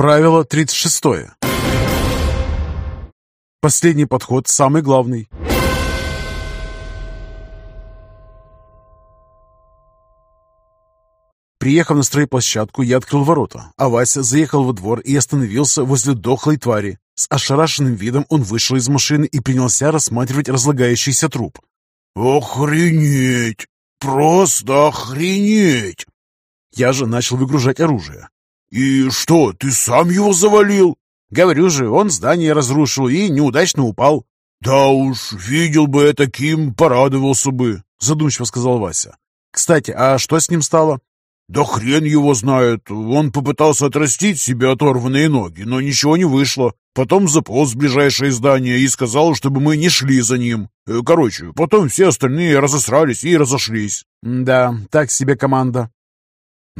Правило 36. Последний подход самый главный. Приехав на стройплощадку, я открыл ворота, а Вася заехал во двор и остановился возле дохлой твари. С ошарашенным видом он вышел из машины и принялся рассматривать разлагающийся труп. «Охренеть! Просто охренеть!» Я же начал выгружать оружие. «И что, ты сам его завалил?» Говорю же, он здание разрушил и неудачно упал. «Да уж, видел бы я таким, порадовался бы», задумчиво сказал Вася. «Кстати, а что с ним стало?» «Да хрен его знает. Он попытался отрастить себе оторванные ноги, но ничего не вышло. Потом заполз в ближайшее здание и сказал, чтобы мы не шли за ним. Э, короче, потом все остальные разосрались и разошлись». «Да, так себе команда».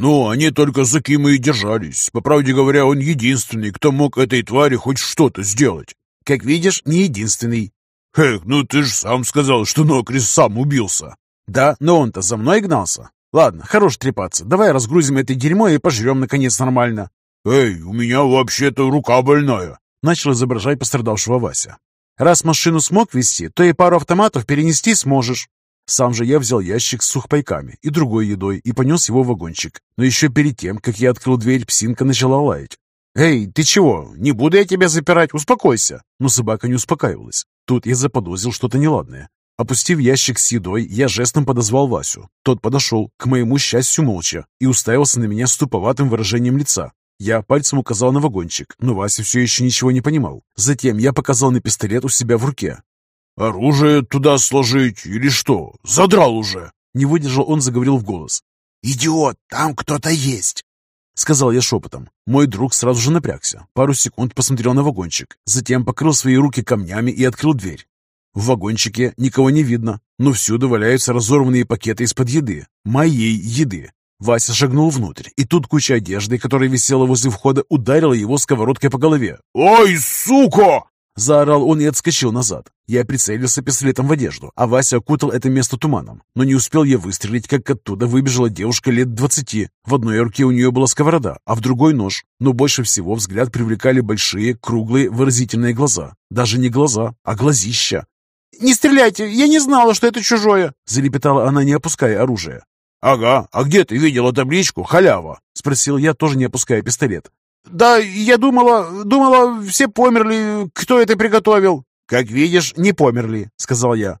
«Ну, они только за Кима и держались. По правде говоря, он единственный, кто мог этой твари хоть что-то сделать». «Как видишь, не единственный». «Эх, ну ты же сам сказал, что Нокрис сам убился». «Да, но он-то за мной гнался». Ладно, хорош трепаться. Давай разгрузим это дерьмо и пожрем, наконец, нормально. Эй, у меня вообще-то рука больная. Начал изображать пострадавшего Вася. Раз машину смог вести, то и пару автоматов перенести сможешь. Сам же я взял ящик с сухпайками и другой едой и понес его в вагончик. Но еще перед тем, как я открыл дверь, псинка начала лаять. «Эй, ты чего? Не буду я тебя запирать, успокойся!» Но собака не успокаивалась. Тут я заподозрил что-то неладное. Опустив ящик с едой, я жестом подозвал Васю. Тот подошел, к моему счастью, молча, и уставился на меня с туповатым выражением лица. Я пальцем указал на вагончик, но Вася все еще ничего не понимал. Затем я показал на пистолет у себя в руке. «Оружие туда сложить или что? Задрал уже!» Не выдержал он, заговорил в голос. «Идиот, там кто-то есть!» Сказал я шепотом. Мой друг сразу же напрягся. Пару секунд посмотрел на вагончик. Затем покрыл свои руки камнями и открыл дверь. В вагончике никого не видно, но всюду валяются разорванные пакеты из-под еды. Моей еды. Вася шагнул внутрь, и тут куча одежды, которая висела возле входа, ударила его сковородкой по голове. «Ой, сука!» Заорал он и отскочил назад. Я прицелился пистолетом в одежду, а Вася окутал это место туманом. Но не успел я выстрелить, как оттуда выбежала девушка лет двадцати. В одной руке у нее была сковорода, а в другой нож. Но больше всего взгляд привлекали большие, круглые, выразительные глаза. Даже не глаза, а глазища. «Не стреляйте! Я не знала, что это чужое!» — залепетала она, не опуская оружие. «Ага, а где ты видела табличку «Халява»?» — спросил я, тоже не опуская пистолет. «Да я думала, думала, все померли, кто это приготовил?» «Как видишь, не померли», — сказал я.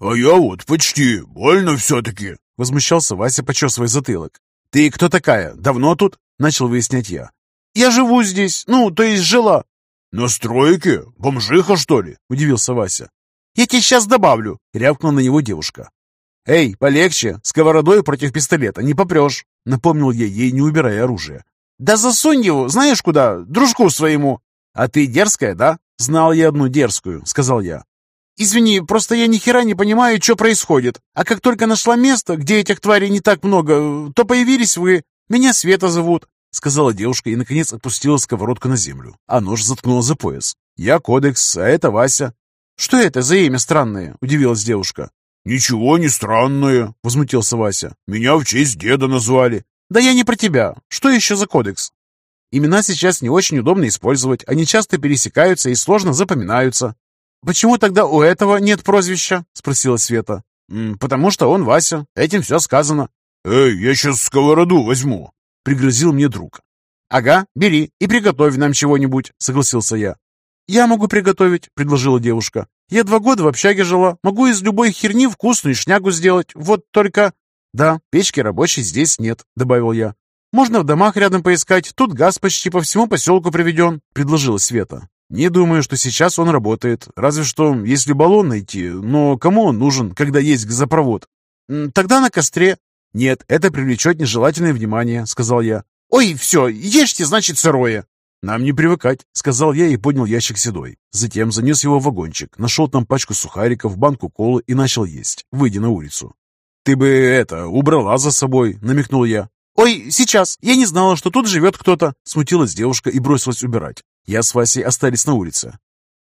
«А я вот почти, больно все-таки», — возмущался Вася, почесывая затылок. «Ты кто такая? Давно тут?» — начал выяснять я. «Я живу здесь, ну, то есть жила». «На стройке? Бомжиха, что ли?» — удивился Вася. «Я тебе сейчас добавлю!» — рявкнула на него девушка. «Эй, полегче! Сковородой против пистолета не попрешь!» — напомнил я ей, не убирая оружие. «Да засунь его, знаешь куда, дружку своему!» «А ты дерзкая, да?» «Знал я одну дерзкую», — сказал я. «Извини, просто я ни хера не понимаю, что происходит. А как только нашла место, где этих тварей не так много, то появились вы. Меня Света зовут», — сказала девушка и, наконец, отпустила сковородку на землю, а нож заткнула за пояс. «Я Кодекс, а это Вася. «Что это за имя странное?» – удивилась девушка. «Ничего не странное», – возмутился Вася. «Меня в честь деда назвали». «Да я не про тебя. Что еще за кодекс?» «Имена сейчас не очень удобно использовать. Они часто пересекаются и сложно запоминаются». «Почему тогда у этого нет прозвища?» – спросила Света. «Потому что он Вася. Этим все сказано». «Эй, я сейчас сковороду возьму», — пригрозил мне друг. «Ага, бери и приготовь нам чего-нибудь», — согласился я. «Я могу приготовить», — предложила девушка. «Я два года в общаге жила. Могу из любой херни вкусную шнягу сделать. Вот только...» «Да, печки рабочей здесь нет», — добавил я. «Можно в домах рядом поискать. Тут газ почти по всему поселку приведен», — предложила Света. «Не думаю, что сейчас он работает. Разве что, если баллон найти. Но кому он нужен, когда есть газопровод?» «Тогда на костре». «Нет, это привлечет нежелательное внимание», — сказал я. «Ой, все, ешьте, значит, сырое». «Нам не привыкать», — сказал я и поднял ящик седой. Затем занес его в вагончик, нашел там пачку сухариков, банку колы и начал есть, выйдя на улицу. «Ты бы это, убрала за собой», — намекнул я. «Ой, сейчас! Я не знала, что тут живет кто-то!» Смутилась девушка и бросилась убирать. Я с Васей остались на улице.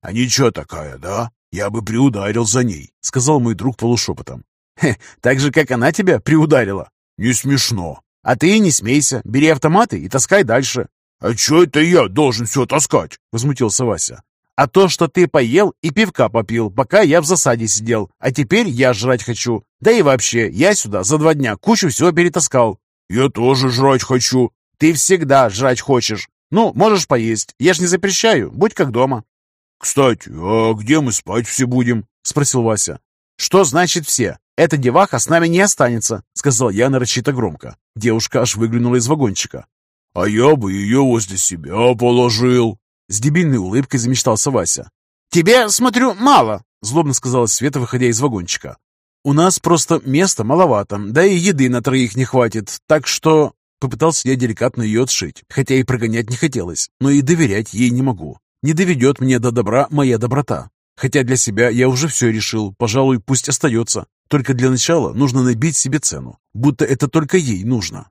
«А ничего такая, да? Я бы приударил за ней», — сказал мой друг полушепотом. «Хе, так же, как она тебя приударила». «Не смешно». «А ты не смейся, бери автоматы и таскай дальше. «А что это я должен все таскать?» — возмутился Вася. «А то, что ты поел и пивка попил, пока я в засаде сидел, а теперь я жрать хочу. Да и вообще, я сюда за два дня кучу всего перетаскал». «Я тоже жрать хочу». «Ты всегда жрать хочешь. Ну, можешь поесть. Я ж не запрещаю. Будь как дома». «Кстати, а где мы спать все будем?» — спросил Вася. «Что значит все? Эта деваха с нами не останется», — сказал я нарочито громко. Девушка аж выглянула из вагончика. «А я бы ее возле себя положил», — с дебильной улыбкой замечтался Вася. «Тебе, смотрю, мало», — злобно сказала Света, выходя из вагончика. «У нас просто места маловато, да и еды на троих не хватит, так что...» Попытался я деликатно ее отшить, хотя и прогонять не хотелось, но и доверять ей не могу. Не доведет мне до добра моя доброта. Хотя для себя я уже все решил, пожалуй, пусть остается. Только для начала нужно набить себе цену, будто это только ей нужно.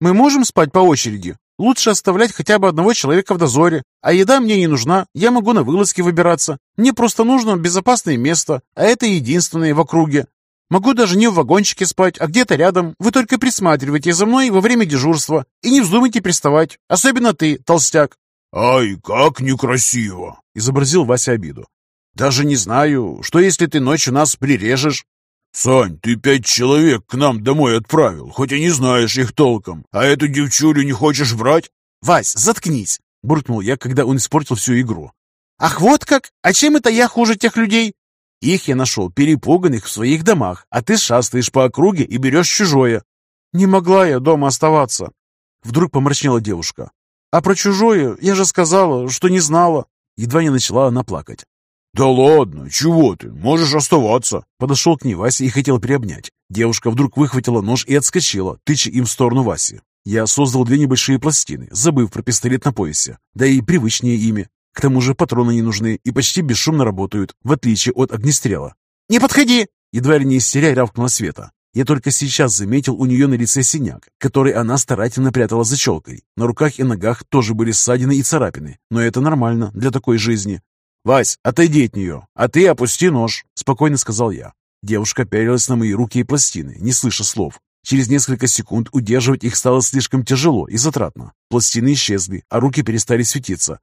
Мы можем спать по очереди? Лучше оставлять хотя бы одного человека в дозоре. А еда мне не нужна, я могу на вылазки выбираться. Мне просто нужно безопасное место, а это единственное в округе. Могу даже не в вагончике спать, а где-то рядом. Вы только присматривайте за мной во время дежурства и не вздумайте приставать. Особенно ты, толстяк. «Ай, как некрасиво!» — изобразил Вася обиду. «Даже не знаю, что если ты ночью нас прирежешь?» «Сань, ты пять человек к нам домой отправил, хоть и не знаешь их толком, а эту девчулю не хочешь брать?» «Вась, заткнись!» — буркнул я, когда он испортил всю игру. «Ах, вот как? А чем это я хуже тех людей?» «Их я нашел перепуганных в своих домах, а ты шастаешь по округе и берешь чужое». «Не могла я дома оставаться!» Вдруг помрачнела девушка. А про чужое я же сказала, что не знала. Едва не начала она плакать. «Да ладно, чего ты? Можешь оставаться!» Подошел к ней Вася и хотел приобнять. Девушка вдруг выхватила нож и отскочила, тыча им в сторону Васи. Я создал две небольшие пластины, забыв про пистолет на поясе. Да и привычнее ими. К тому же патроны не нужны и почти бесшумно работают, в отличие от огнестрела. «Не подходи!» Едва ли не истеря рявкнула Света. Я только сейчас заметил у нее на лице синяк, который она старательно прятала за челкой. На руках и ногах тоже были ссадины и царапины, но это нормально для такой жизни. «Вась, отойди от нее, а ты опусти нож», — спокойно сказал я. Девушка пялилась на мои руки и пластины, не слыша слов. Через несколько секунд удерживать их стало слишком тяжело и затратно. Пластины исчезли, а руки перестали светиться.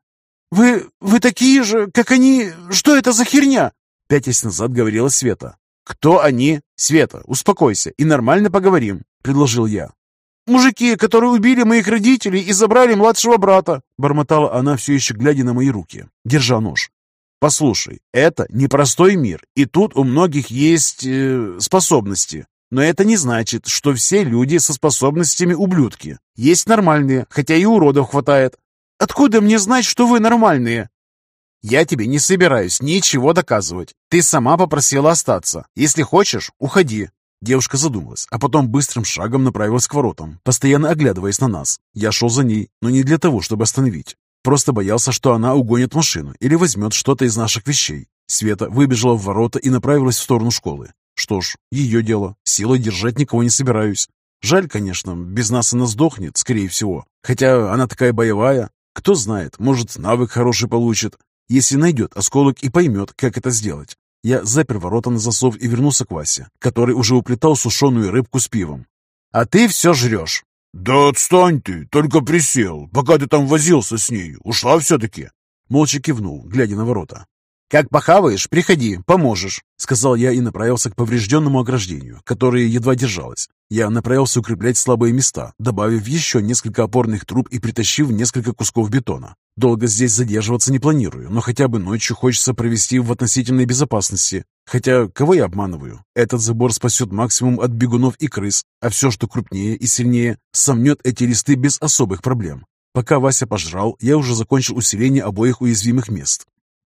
«Вы... вы такие же, как они... Что это за херня?» Пятясь назад говорила Света. «Кто они?» «Света, успокойся и нормально поговорим», — предложил я. «Мужики, которые убили моих родителей и забрали младшего брата», — бормотала она, все еще глядя на мои руки, держа нож. «Послушай, это непростой мир, и тут у многих есть э, способности. Но это не значит, что все люди со способностями ублюдки. Есть нормальные, хотя и уродов хватает. Откуда мне знать, что вы нормальные?» «Я тебе не собираюсь ничего доказывать. Ты сама попросила остаться. Если хочешь, уходи». Девушка задумалась, а потом быстрым шагом направилась к воротам, постоянно оглядываясь на нас. Я шел за ней, но не для того, чтобы остановить. Просто боялся, что она угонит машину или возьмет что-то из наших вещей. Света выбежала в ворота и направилась в сторону школы. Что ж, ее дело. Силой держать никого не собираюсь. Жаль, конечно, без нас она сдохнет, скорее всего. Хотя она такая боевая. Кто знает, может, навык хороший получит если найдет осколок и поймет, как это сделать. Я запер ворота на засов и вернулся к Васе, который уже уплетал сушеную рыбку с пивом. «А ты все жрешь!» «Да отстань ты, только присел, пока ты там возился с ней. Ушла все-таки?» Молча кивнул, глядя на ворота. «Как похаваешь, приходи, поможешь», — сказал я и направился к поврежденному ограждению, которое едва держалось. Я направился укреплять слабые места, добавив еще несколько опорных труб и притащив несколько кусков бетона. Долго здесь задерживаться не планирую, но хотя бы ночью хочется провести в относительной безопасности. Хотя, кого я обманываю? Этот забор спасет максимум от бегунов и крыс, а все, что крупнее и сильнее, сомнет эти листы без особых проблем. Пока Вася пожрал, я уже закончил усиление обоих уязвимых мест.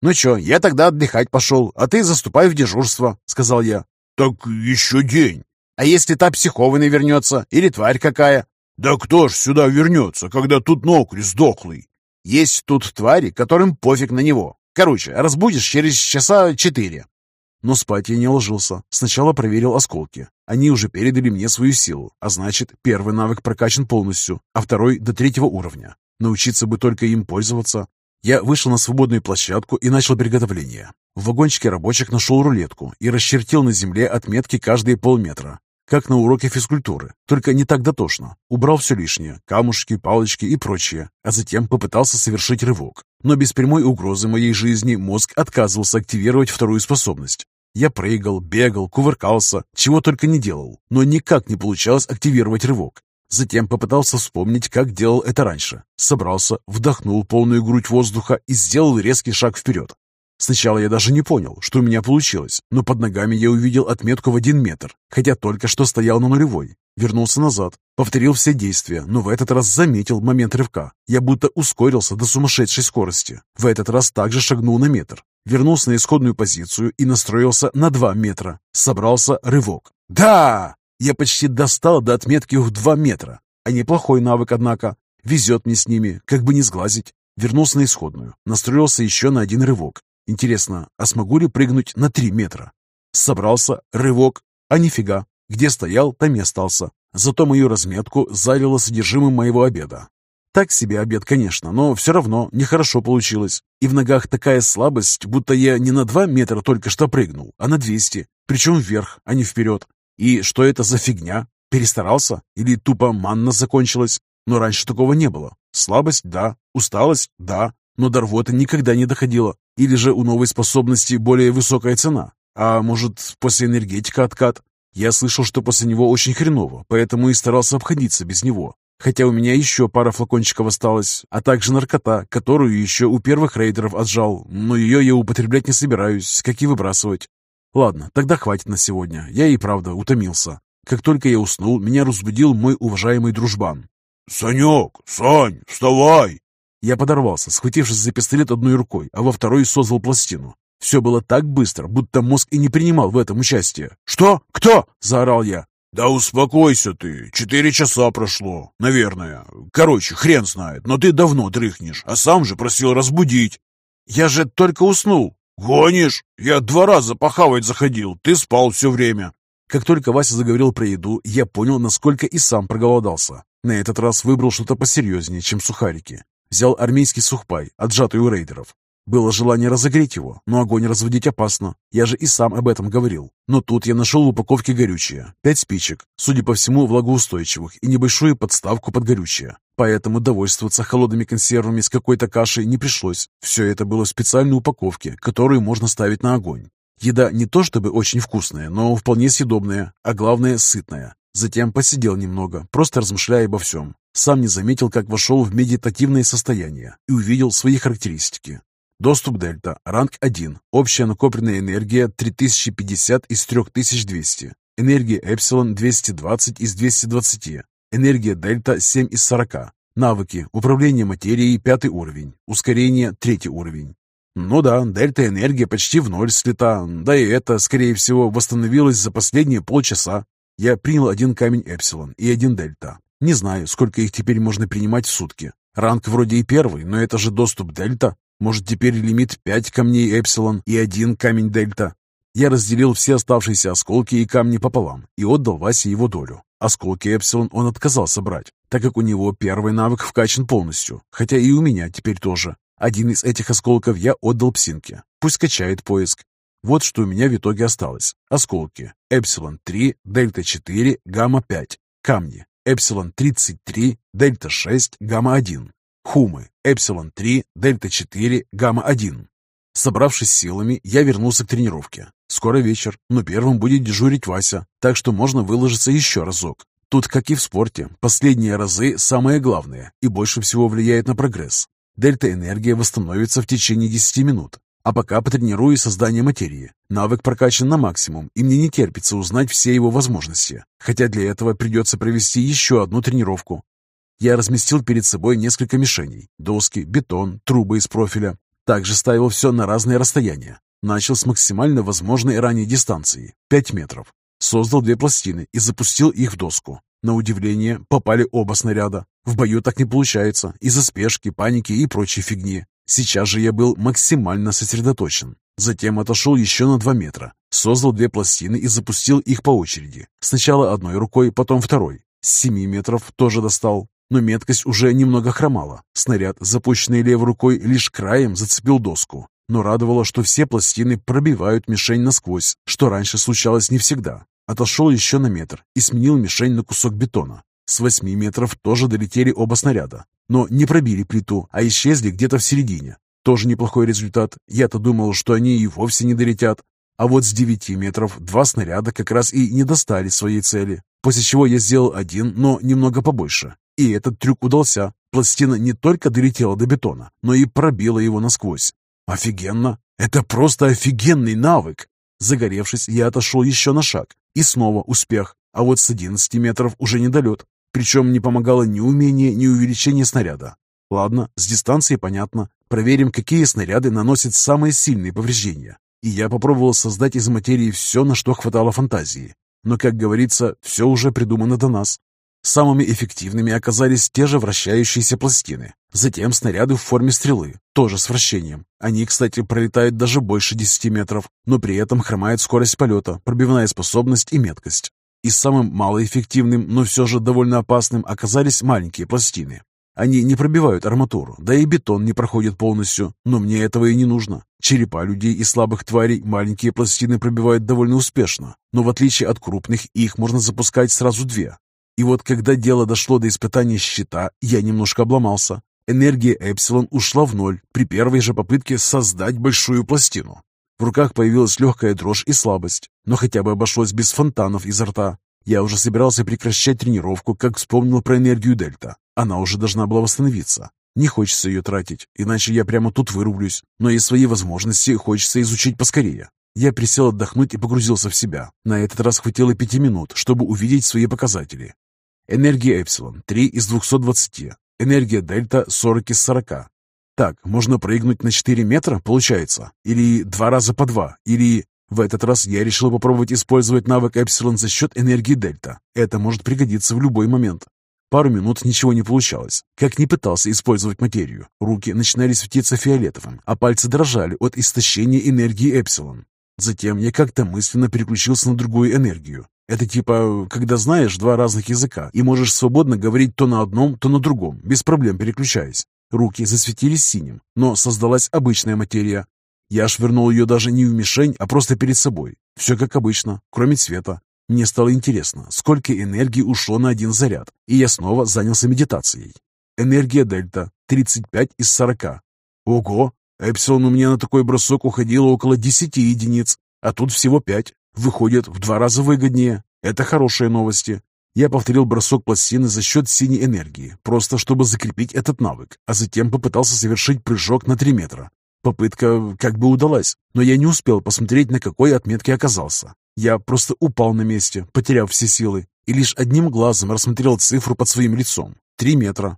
«Ну что, я тогда отдыхать пошел, а ты заступай в дежурство», — сказал я. «Так еще день». «А если та психованный вернется? Или тварь какая?» «Да кто ж сюда вернется, когда тут нокри сдохлый?» Есть тут твари, которым пофиг на него. Короче, разбудишь через часа четыре. Но спать я не ложился. Сначала проверил осколки. Они уже передали мне свою силу, а значит, первый навык прокачан полностью, а второй до третьего уровня. Научиться бы только им пользоваться. Я вышел на свободную площадку и начал приготовление. В вагончике рабочих нашел рулетку и расчертил на земле отметки каждые полметра. Как на уроке физкультуры, только не так дотошно. Убрал все лишнее, камушки, палочки и прочее, а затем попытался совершить рывок. Но без прямой угрозы моей жизни мозг отказывался активировать вторую способность. Я прыгал, бегал, кувыркался, чего только не делал, но никак не получалось активировать рывок. Затем попытался вспомнить, как делал это раньше. Собрался, вдохнул полную грудь воздуха и сделал резкий шаг вперед. Сначала я даже не понял, что у меня получилось, но под ногами я увидел отметку в один метр, хотя только что стоял на нулевой. Вернулся назад, повторил все действия, но в этот раз заметил момент рывка. Я будто ускорился до сумасшедшей скорости. В этот раз также шагнул на метр. Вернулся на исходную позицию и настроился на два метра. Собрался рывок. «Да!» Я почти достал до отметки в два метра. А неплохой навык, однако. Везет мне с ними, как бы не сглазить. Вернулся на исходную. Настроился еще на один рывок. Интересно, а смогу ли прыгнуть на три метра? Собрался, рывок, а нифига. Где стоял, там и остался. Зато мою разметку залило содержимым моего обеда. Так себе обед, конечно, но все равно нехорошо получилось. И в ногах такая слабость, будто я не на два метра только что прыгнул, а на двести, причем вверх, а не вперед. И что это за фигня? Перестарался? Или тупо манна закончилась? Но раньше такого не было. Слабость – да, усталость – да, но до рвоты никогда не доходило. Или же у новой способности более высокая цена? А может, после энергетика откат? Я слышал, что после него очень хреново, поэтому и старался обходиться без него. Хотя у меня еще пара флакончиков осталось, а также наркота, которую еще у первых рейдеров отжал, но ее я употреблять не собираюсь, как и выбрасывать. Ладно, тогда хватит на сегодня. Я и правда утомился. Как только я уснул, меня разбудил мой уважаемый дружбан. «Санек, Сань, вставай!» Я подорвался, схватившись за пистолет одной рукой, а во второй создал пластину. Все было так быстро, будто мозг и не принимал в этом участие. «Что? Кто?» – заорал я. «Да успокойся ты. Четыре часа прошло. Наверное. Короче, хрен знает, но ты давно дрыхнешь, а сам же просил разбудить». «Я же только уснул». «Гонишь? Я два раза похавать заходил. Ты спал все время». Как только Вася заговорил про еду, я понял, насколько и сам проголодался. На этот раз выбрал что-то посерьезнее, чем сухарики. Взял армейский сухпай, отжатый у рейдеров. Было желание разогреть его, но огонь разводить опасно. Я же и сам об этом говорил. Но тут я нашел в упаковке горючее. Пять спичек, судя по всему, влагоустойчивых, и небольшую подставку под горючее. Поэтому довольствоваться холодными консервами с какой-то кашей не пришлось. Все это было в специальной упаковке, которую можно ставить на огонь. Еда не то чтобы очень вкусная, но вполне съедобная, а главное сытная. Затем посидел немного, просто размышляя обо всем. Сам не заметил, как вошел в медитативное состояние и увидел свои характеристики. Доступ Дельта, ранг 1, общая накопленная энергия 3050 из 3200, энергия Эпсилон 220 из 220, энергия Дельта 7 из 40, навыки, управление материей 5 уровень, ускорение 3 уровень. Ну да, дельта энергия почти в ноль слета, да и это, скорее всего, восстановилось за последние полчаса. Я принял один камень Эпсилон и один Дельта. Не знаю, сколько их теперь можно принимать в сутки. Ранг вроде и первый, но это же доступ Дельта. Может, теперь лимит 5 камней Эпсилон и один камень Дельта. Я разделил все оставшиеся осколки и камни пополам и отдал Васе его долю. Осколки Эпсилон он отказался брать, так как у него первый навык вкачан полностью, хотя и у меня теперь тоже. Один из этих осколков я отдал Псинке. Пусть качает поиск. Вот что у меня в итоге осталось. Осколки. Эпсилон 3, Дельта 4, Гамма 5. Камни. Эпсилон-33, Дельта-6, Гамма-1. Хумы, Эпсилон-3, Дельта-4, Гамма-1. Собравшись силами, я вернулся к тренировке. Скоро вечер, но первым будет дежурить Вася, так что можно выложиться еще разок. Тут, как и в спорте, последние разы самое главное и больше всего влияет на прогресс. Дельта-энергия восстановится в течение 10 минут, а пока потренирую создание материи. Навык прокачан на максимум, и мне не терпится узнать все его возможности. Хотя для этого придется провести еще одну тренировку. Я разместил перед собой несколько мишеней. Доски, бетон, трубы из профиля. Также ставил все на разные расстояния. Начал с максимально возможной ранней дистанции – 5 метров. Создал две пластины и запустил их в доску. На удивление, попали оба снаряда. В бою так не получается, из-за спешки, паники и прочей фигни. Сейчас же я был максимально сосредоточен. Затем отошел еще на два метра, создал две пластины и запустил их по очереди. Сначала одной рукой, потом второй. С семи метров тоже достал, но меткость уже немного хромала. Снаряд, запущенный левой рукой, лишь краем зацепил доску. Но радовало, что все пластины пробивают мишень насквозь, что раньше случалось не всегда. Отошел еще на метр и сменил мишень на кусок бетона. С восьми метров тоже долетели оба снаряда, но не пробили плиту, а исчезли где-то в середине. Тоже неплохой результат. Я-то думал, что они и вовсе не долетят. А вот с девяти метров два снаряда как раз и не достали своей цели. После чего я сделал один, но немного побольше. И этот трюк удался. Пластина не только долетела до бетона, но и пробила его насквозь. Офигенно! Это просто офигенный навык! Загоревшись, я отошел еще на шаг. И снова успех. А вот с 11 метров уже не долет. Причем не помогало ни умение, ни увеличение снаряда. Ладно, с дистанции понятно. Проверим, какие снаряды наносят самые сильные повреждения. И я попробовал создать из материи все, на что хватало фантазии. Но, как говорится, все уже придумано до нас. Самыми эффективными оказались те же вращающиеся пластины. Затем снаряды в форме стрелы, тоже с вращением. Они, кстати, пролетают даже больше 10 метров, но при этом хромает скорость полета, пробивная способность и меткость. И самым малоэффективным, но все же довольно опасным оказались маленькие пластины. Они не пробивают арматуру, да и бетон не проходит полностью, но мне этого и не нужно. Черепа людей и слабых тварей маленькие пластины пробивают довольно успешно, но в отличие от крупных, их можно запускать сразу две. И вот когда дело дошло до испытания щита, я немножко обломался. Энергия Эпсилон ушла в ноль при первой же попытке создать большую пластину. В руках появилась легкая дрожь и слабость, но хотя бы обошлось без фонтанов изо рта. Я уже собирался прекращать тренировку, как вспомнил про энергию Дельта. Она уже должна была восстановиться. Не хочется ее тратить, иначе я прямо тут вырублюсь. Но и свои возможности хочется изучить поскорее. Я присел отдохнуть и погрузился в себя. На этот раз хватило пяти минут, чтобы увидеть свои показатели. Энергия Эпсилон – 3 из 220. Энергия Дельта – 40 из 40. Так, можно прыгнуть на 4 метра, получается? Или два раза по два? Или... В этот раз я решил попробовать использовать навык Эпсилон за счет энергии Дельта. Это может пригодиться в любой момент. Пару минут ничего не получалось. Как ни пытался использовать материю, руки начинали светиться фиолетовым, а пальцы дрожали от истощения энергии Эпсилон. Затем я как-то мысленно переключился на другую энергию. Это типа, когда знаешь два разных языка и можешь свободно говорить то на одном, то на другом, без проблем переключаясь. Руки засветились синим, но создалась обычная материя. Я швырнул ее даже не в мишень, а просто перед собой. Все как обычно, кроме цвета. Мне стало интересно, сколько энергии ушло на один заряд, и я снова занялся медитацией. Энергия дельта 35 из 40. Ого! Эпсилон у меня на такой бросок уходило около 10 единиц, а тут всего 5. Выходит, в два раза выгоднее. Это хорошие новости. Я повторил бросок пластины за счет синей энергии, просто чтобы закрепить этот навык, а затем попытался совершить прыжок на 3 метра. Попытка как бы удалась, но я не успел посмотреть, на какой отметке оказался. Я просто упал на месте, потеряв все силы, и лишь одним глазом рассмотрел цифру под своим лицом. Три метра.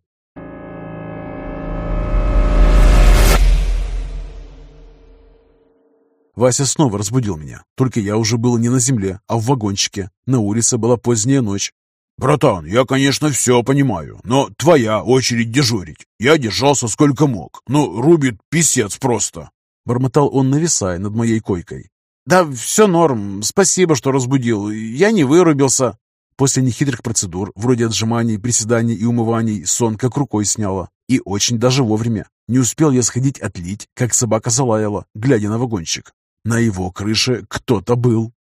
Вася снова разбудил меня, только я уже был не на земле, а в вагончике. На улице была поздняя ночь, «Братан, я, конечно, все понимаю, но твоя очередь дежурить. Я держался сколько мог, но рубит писец просто!» Бормотал он, нависая над моей койкой. «Да все норм, спасибо, что разбудил, я не вырубился». После нехитрых процедур, вроде отжиманий, приседаний и умываний, сон как рукой сняло. И очень даже вовремя. Не успел я сходить отлить, как собака залаяла, глядя на вагончик. На его крыше кто-то был.